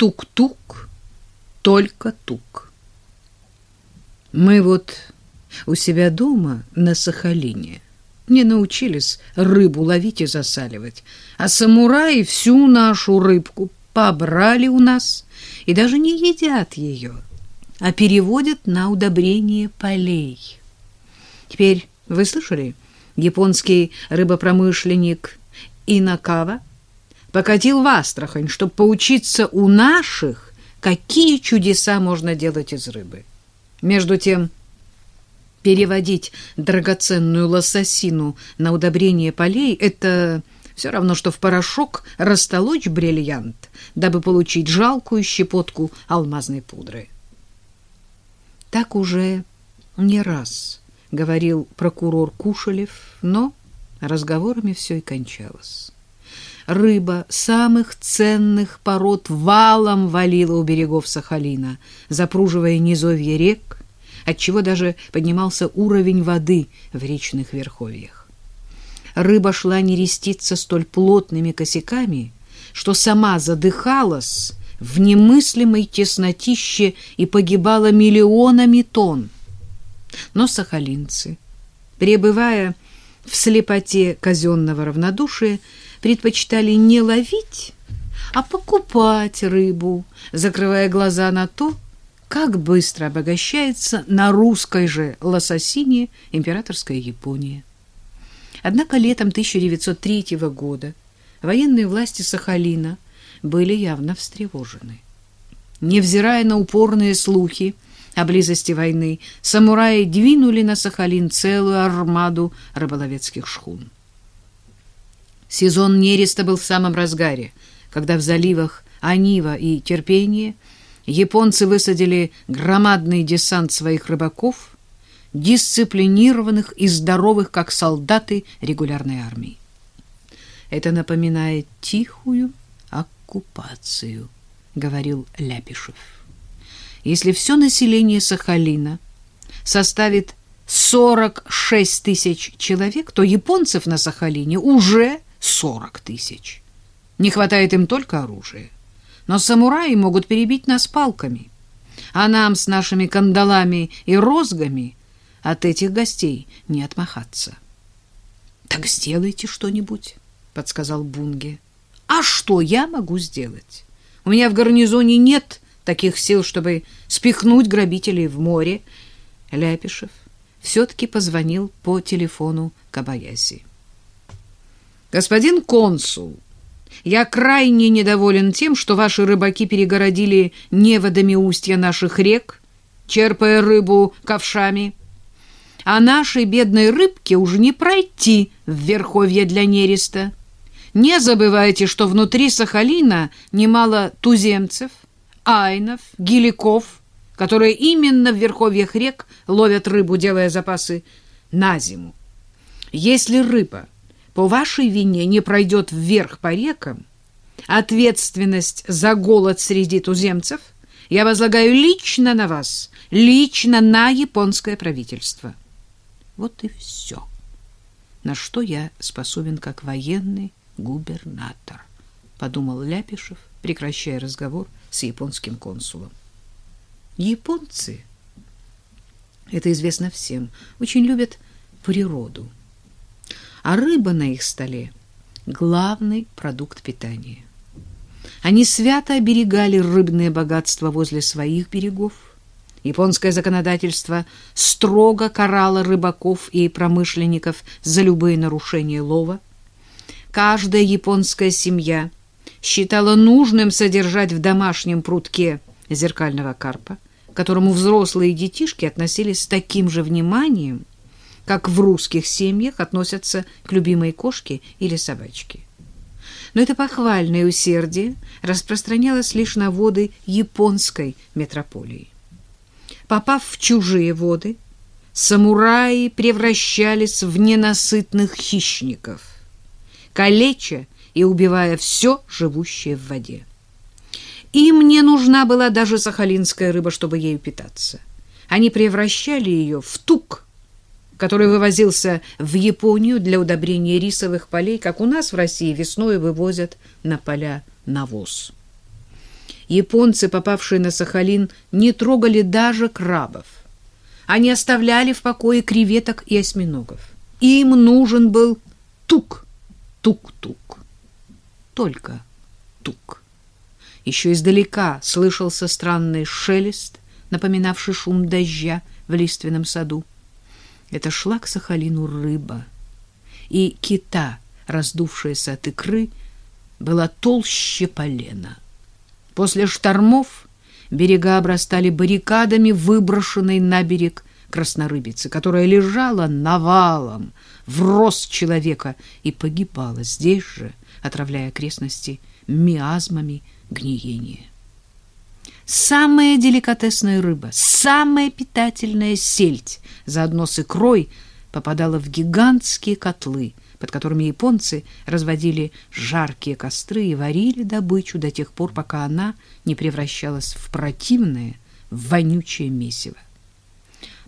тук-тук, только тук. Мы вот у себя дома на Сахалине не научились рыбу ловить и засаливать, а самураи всю нашу рыбку побрали у нас и даже не едят ее, а переводят на удобрение полей. Теперь вы слышали, японский рыбопромышленник Инакава покатил в Астрахань, чтобы поучиться у наших, какие чудеса можно делать из рыбы. Между тем, переводить драгоценную лососину на удобрение полей — это все равно, что в порошок растолочь бриллиант, дабы получить жалкую щепотку алмазной пудры. Так уже не раз говорил прокурор Кушелев, но разговорами все и кончалось. Рыба самых ценных пород валом валила у берегов Сахалина, запруживая низовья рек, отчего даже поднимался уровень воды в речных верховьях. Рыба шла нереститься столь плотными косяками, что сама задыхалась в немыслимой теснотище и погибала миллионами тонн. Но сахалинцы, пребывая в слепоте казенного равнодушия, предпочитали не ловить, а покупать рыбу, закрывая глаза на то, как быстро обогащается на русской же лососине императорская Япония. Однако летом 1903 года военные власти Сахалина были явно встревожены. Невзирая на упорные слухи о близости войны, самураи двинули на Сахалин целую армаду рыболовецких шхун. Сезон нереста был в самом разгаре, когда в заливах Анива и Терпение японцы высадили громадный десант своих рыбаков, дисциплинированных и здоровых, как солдаты регулярной армии. Это напоминает тихую оккупацию, говорил Ляпишев. Если все население Сахалина составит 46 тысяч человек, то японцев на Сахалине уже 40 тысяч. Не хватает им только оружия. Но самураи могут перебить нас палками. А нам с нашими кандалами и розгами от этих гостей не отмахаться. — Так сделайте что-нибудь, — подсказал Бунге. — А что я могу сделать? У меня в гарнизоне нет таких сил, чтобы спихнуть грабителей в море. Ляпишев все-таки позвонил по телефону Кабаяси. Господин консул, я крайне недоволен тем, что ваши рыбаки перегородили неводами устья наших рек, черпая рыбу ковшами, а нашей бедной рыбке уже не пройти в верховье для нереста. Не забывайте, что внутри Сахалина немало туземцев, айнов, геликов, которые именно в верховьях рек ловят рыбу, делая запасы на зиму. Если рыба по вашей вине не пройдет вверх по рекам, ответственность за голод среди туземцев я возлагаю лично на вас, лично на японское правительство. Вот и все, на что я способен как военный губернатор, подумал Ляпишев, прекращая разговор с японским консулом. Японцы, это известно всем, очень любят природу а рыба на их столе — главный продукт питания. Они свято оберегали рыбные богатства возле своих берегов. Японское законодательство строго карало рыбаков и промышленников за любые нарушения лова. Каждая японская семья считала нужным содержать в домашнем прутке зеркального карпа, к которому взрослые детишки относились с таким же вниманием, как в русских семьях относятся к любимой кошке или собачке. Но это похвальное усердие распространялось лишь на воды японской метрополии. Попав в чужие воды, самураи превращались в ненасытных хищников, калеча и убивая все, живущее в воде. Им не нужна была даже сахалинская рыба, чтобы ею питаться. Они превращали ее в тук – который вывозился в Японию для удобрения рисовых полей, как у нас в России весной вывозят на поля навоз. Японцы, попавшие на Сахалин, не трогали даже крабов. Они оставляли в покое креветок и осьминогов. Им нужен был тук, тук-тук. Только тук. Еще издалека слышался странный шелест, напоминавший шум дождя в лиственном саду. Это шла к Сахалину рыба. И кита, раздувшаяся от икры, была толще полена. После штормов берега обрастали баррикадами выброшенной на берег краснорыбицы, которая лежала навалом в рост человека и погибала здесь же, отравляя окрестности миазмами гниения. Самая деликатесная рыба, самая питательная сельдь заодно с икрой попадала в гигантские котлы, под которыми японцы разводили жаркие костры и варили добычу до тех пор, пока она не превращалась в противное, вонючее месиво.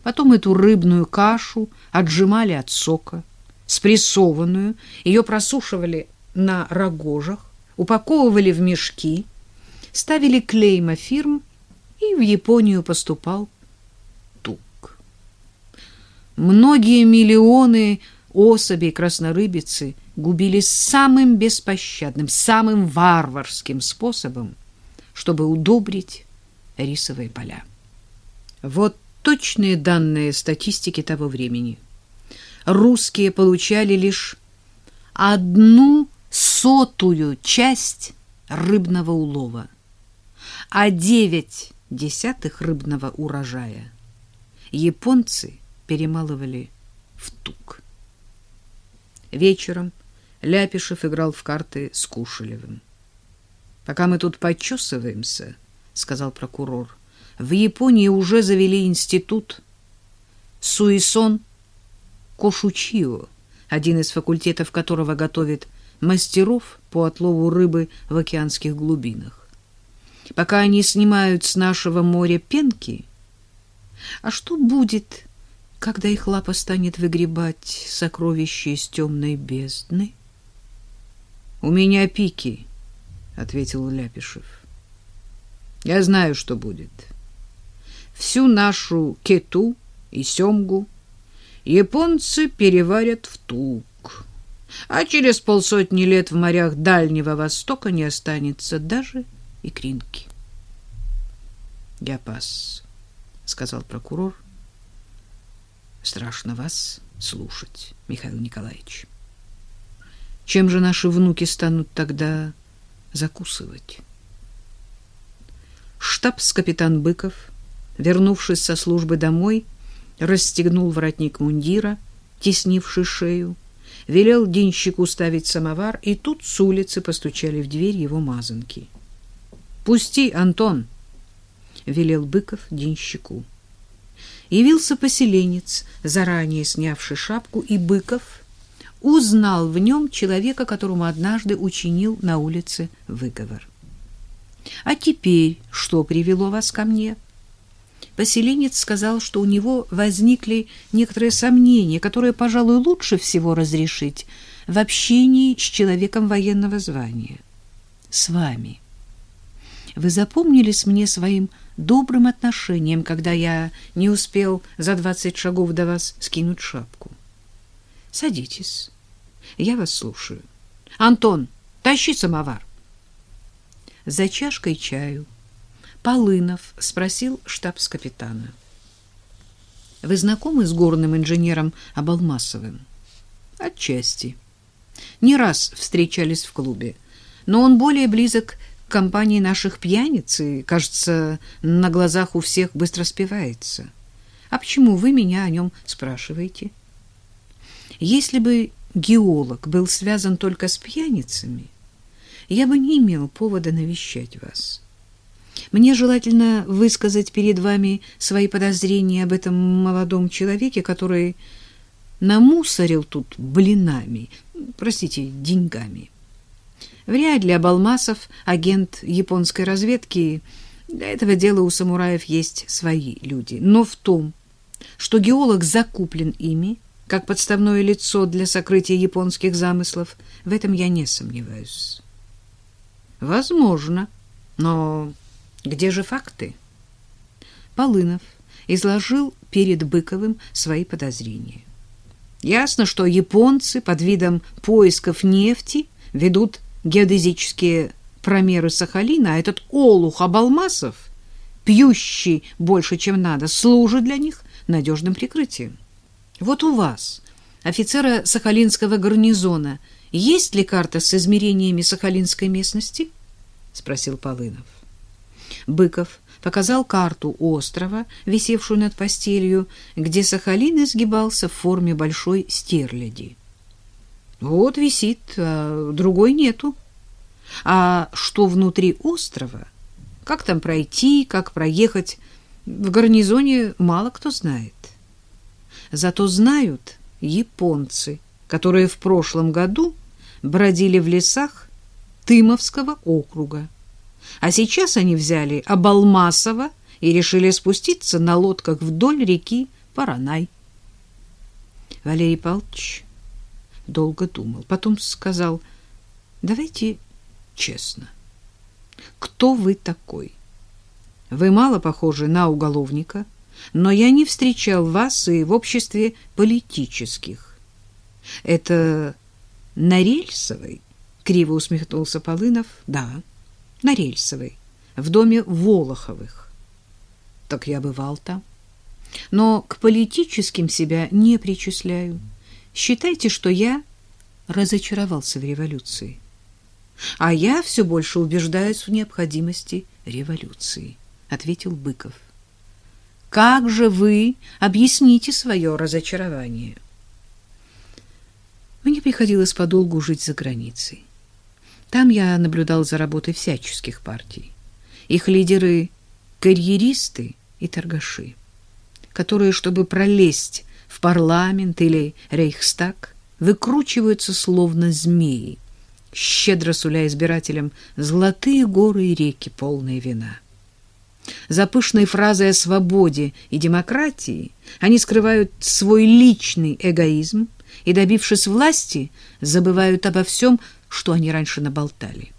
Потом эту рыбную кашу отжимали от сока, спрессованную, ее просушивали на рогожах, упаковывали в мешки, ставили клейма фирм, и в Японию поступал тук. Многие миллионы особей краснорыбицы губились самым беспощадным, самым варварским способом, чтобы удобрить рисовые поля. Вот точные данные статистики того времени. Русские получали лишь одну сотую часть рыбного улова, а девять десятых рыбного урожая японцы перемалывали в тук. Вечером Ляпишев играл в карты с Кушелевым. «Пока мы тут почесываемся», — сказал прокурор, — «в Японии уже завели институт Суисон Кошучио, один из факультетов которого готовит мастеров по отлову рыбы в океанских глубинах. Пока они снимают с нашего моря пенки, а что будет, когда их лапа станет выгребать сокровища из темной бездны? — У меня пики, — ответил Ляпишев. — Я знаю, что будет. Всю нашу кету и семгу японцы переварят в тук, а через полсотни лет в морях Дальнего Востока не останется даже икринки. — Я пас, — сказал прокурор, — Страшно вас слушать, Михаил Николаевич. Чем же наши внуки станут тогда закусывать? Штабс-капитан Быков, вернувшись со службы домой, расстегнул воротник мундира, теснивший шею, велел денщику ставить самовар, и тут с улицы постучали в дверь его мазанки. «Пусти, Антон!» — велел Быков денщику явился поселенец, заранее снявший шапку, и Быков узнал в нем человека, которому однажды учинил на улице выговор. «А теперь что привело вас ко мне?» Поселенец сказал, что у него возникли некоторые сомнения, которые, пожалуй, лучше всего разрешить в общении с человеком военного звания. С вами. Вы запомнились мне своим добрым отношением, когда я не успел за двадцать шагов до вас скинуть шапку. Садитесь. Я вас слушаю. Антон, тащи самовар. За чашкой чаю Полынов спросил штабс-капитана. Вы знакомы с горным инженером Абалмасовым? Отчасти. Не раз встречались в клубе, но он более близок компании наших пьяниц и, кажется, на глазах у всех быстро спивается. А почему вы меня о нем спрашиваете? Если бы геолог был связан только с пьяницами, я бы не имел повода навещать вас. Мне желательно высказать перед вами свои подозрения об этом молодом человеке, который намусорил тут блинами, простите, деньгами. Вряд ли Абалмасов агент японской разведки. Для этого дела у самураев есть свои люди. Но в том, что геолог закуплен ими, как подставное лицо для сокрытия японских замыслов, в этом я не сомневаюсь. Возможно, но Где же факты? Полынов изложил перед Быковым свои подозрения. Ясно, что японцы под видом поисков нефти ведут геодезические промеры Сахалина, а этот олух Абалмасов, пьющий больше, чем надо, служит для них надежным прикрытием. Вот у вас, офицера Сахалинского гарнизона, есть ли карта с измерениями Сахалинской местности? — спросил Полынов. Быков показал карту острова, висевшую над постелью, где Сахалин изгибался в форме большой стерляди. Вот висит, а другой нету. А что внутри острова, как там пройти, как проехать, в гарнизоне мало кто знает. Зато знают японцы, которые в прошлом году бродили в лесах Тымовского округа. А сейчас они взяли Абалмасово и решили спуститься на лодках вдоль реки Паранай. Валерий Павлович долго думал, потом сказал, давайте честно. Кто вы такой? Вы мало похожи на уголовника, но я не встречал вас и в обществе политических. Это на Рельсовой? Криво усмехнулся Полынов. Да на Рельсовой, в доме Волоховых. Так я бывал там. Но к политическим себя не причисляю. Считайте, что я разочаровался в революции. А я все больше убеждаюсь в необходимости революции, ответил Быков. Как же вы объясните свое разочарование? Мне приходилось подолгу жить за границей. Там я наблюдал за работой всяческих партий. Их лидеры — карьеристы и торгаши, которые, чтобы пролезть в парламент или рейхстаг, выкручиваются словно змеи, щедро суля избирателям золотые горы и реки, полные вина. За пышной фразой о свободе и демократии они скрывают свой личный эгоизм и, добившись власти, забывают обо всем, что они раньше наболтали.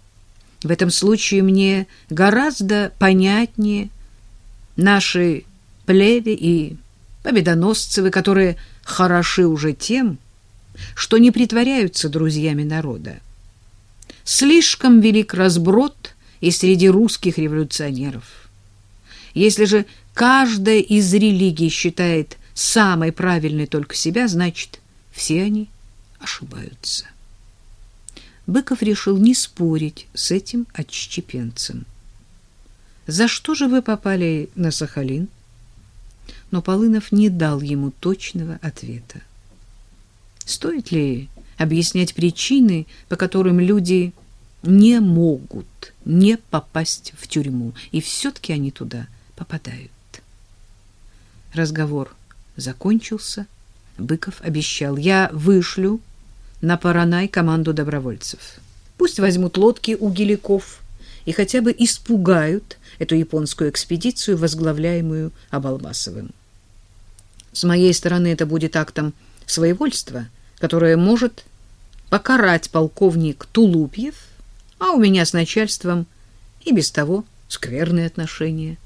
В этом случае мне гораздо понятнее наши плеви и победоносцевы, которые хороши уже тем, что не притворяются друзьями народа. Слишком велик разброд и среди русских революционеров. Если же каждая из религий считает самой правильной только себя, значит, все они ошибаются. Быков решил не спорить с этим отщепенцем. «За что же вы попали на Сахалин?» Но Полынов не дал ему точного ответа. Стоит ли объяснять причины, по которым люди не могут не попасть в тюрьму, и все-таки они туда попадают? Разговор закончился. Быков обещал, я вышлю на Паранай команду добровольцев. Пусть возьмут лодки у геликов и хотя бы испугают эту японскую экспедицию, возглавляемую Абалмасовым. С моей стороны это будет актом своевольства, которое может покарать полковник Тулупьев, а у меня с начальством и без того скверные отношения.